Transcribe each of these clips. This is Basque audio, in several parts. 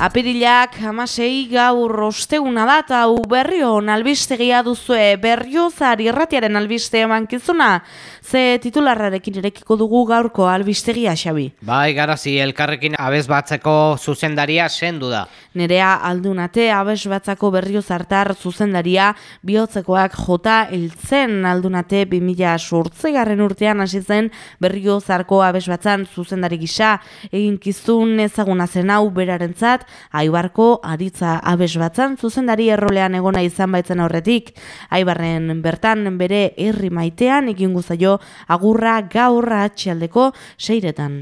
Apirilak hamasei gaur osteguna da eta berrio albistegia duzue berriozar irratiaren albiste emankizuna. Ze titularrarekin erekiko dugu gaurko albistegia, Xabi? Bai, garazi, elkarrekin abez batzeko zuzendaria sendu da. Nerea aldunate abez batzako berriozartar zuzendaria bihotzekoak jota eltzen aldunate 2000 sortzegarren urtean hasi zen berriozarko abez batzan zuzendari gisa egin kizun ezaguna zen hau berarentzat Aibarko aritza abes batzan zuzendari errolean egona izan baitzen aurretik. Aibarren bertan bere herri maitean ikin guzaio agurra gaurra atxaldeko seiretan.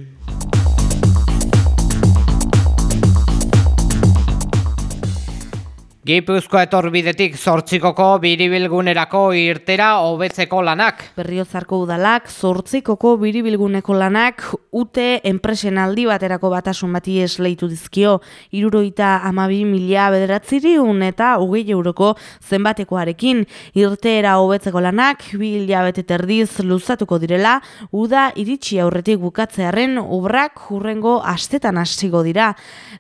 Gipuzkoa etorbidetik zortzikoko biribilgunerako irtera hobetzeko lanak. Berriozarko udalak zortzikoko biribilguneko lanak ute enpresen aldi baterako batasun bati esleitu dizkio. Iruroita amabi mila bederatziriun eta hogei euroko zenbatekoarekin irtera hobetzeko lanak bila bete terdiz luzatuko direla uda iritsi aurretik bukatzearen obrak hurrengo astetan hastiko dira.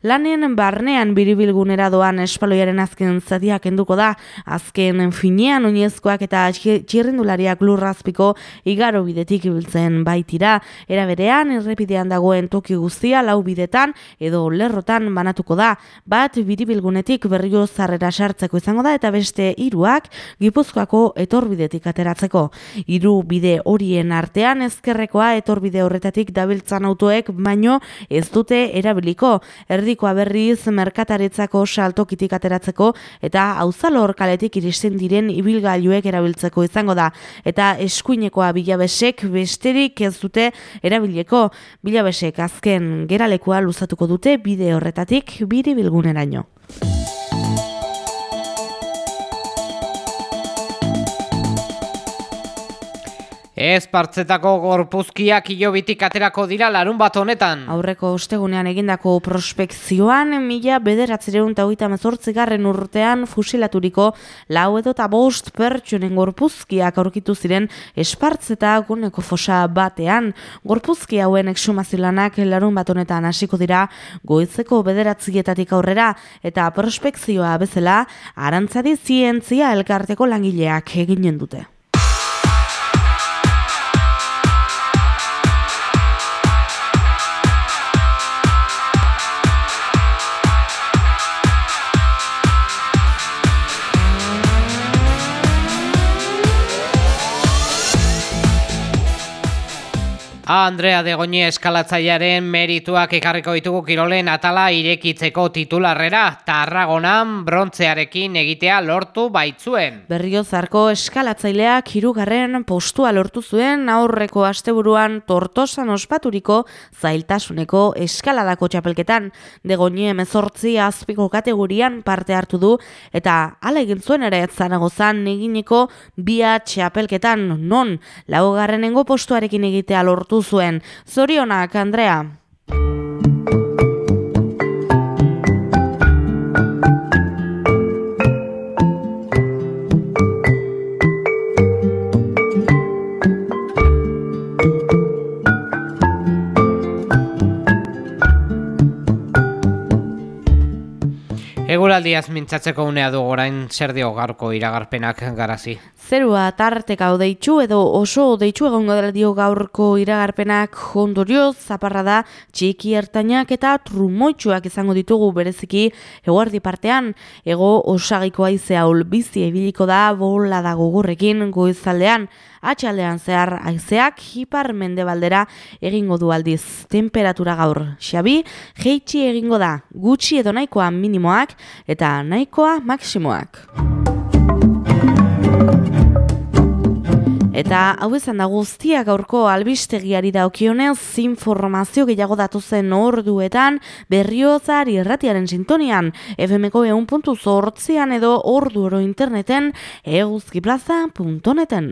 Lanen barnean biribilgunera doan espaloiaren azken azken zatia kenduko da, azken finean oinezkoak eta txirrindulariak lurrazpiko igaro bidetik ibiltzen baitira. Era berean, errepidean dagoen toki guztia lau bidetan edo lerrotan banatuko da. Bat, biribilgunetik berrio zarrera sartzeko izango da eta beste hiruak gipuzkoako etorbidetik ateratzeko. Hiru bide horien artean ezkerrekoa etorbide horretatik dabiltzan autoek baino ez dute erabiliko. Erdikoa berriz merkataritzako saltokitik ateratzeko eta auzalor kaletik iristen diren ibilgailuek erabiltzeko izango da eta eskuinekoa bilabesek besterik ez dute erabileko bilabesek azken geralekoa luzatuko dute bide horretatik biri bilguneraino. Ez partzetako gorpuzkiak iobitik aterako dira larun bat honetan. Aurreko ostegunean egindako prospekzioan, mila bederatzireun eta hogeita urtean fusilaturiko lau edo eta bost pertsonen gorpuzkiak aurkitu ziren espartzeta guneko fosa batean. Gorpuzki hauen eksumazilanak larun bat honetan hasiko dira goizeko bederatzietatik aurrera eta prospekzioa bezala arantzadi zientzia elkarteko langileak eginen dute. Andrea de Goñi eskalatzailearen merituak ekarriko ditugu kirolen atala irekitzeko titularrera Tarragonan brontzearekin egitea lortu baitzuen. Berriozarko eskalatzaileak hirugarren postua lortu zuen aurreko asteburuan Tortosan ospaturiko zailtasuneko eskaladako txapelketan de Goñi emezortzi azpiko kategorian parte hartu du eta hala egin zuen ere zanagozan eginiko bia txapelketan non laugarrenengo postuarekin egitea lortu zuen. Zorionak, Andrea. Eguraldiaz mintzatzeko unea du orain zer dio garko iragarpenak garazi. Zerua tarteka odeitzu edo oso odeitzu egongo dela dio gaurko iragarpenak ondorioz zaparra da txiki ertainak eta trumoitzuak izango ditugu bereziki eguardi partean ego osagiko aizea bizi ebiliko da bola da gugurrekin goizaldean atxaldean zehar aizeak hipar mendebaldera egingo du aldiz temperatura gaur. Xabi, jeitsi egingo da gutxi edo nahikoa minimoak eta nahikoa maksimoak. Eta hau izan da guztiak gaurko albistegiari daukionez informazio gehiago datu zen orduetan berriozari erratiaren sintonian FMko eun puntu zortzian edo ordu oro interneten eguzkiplaza.neten.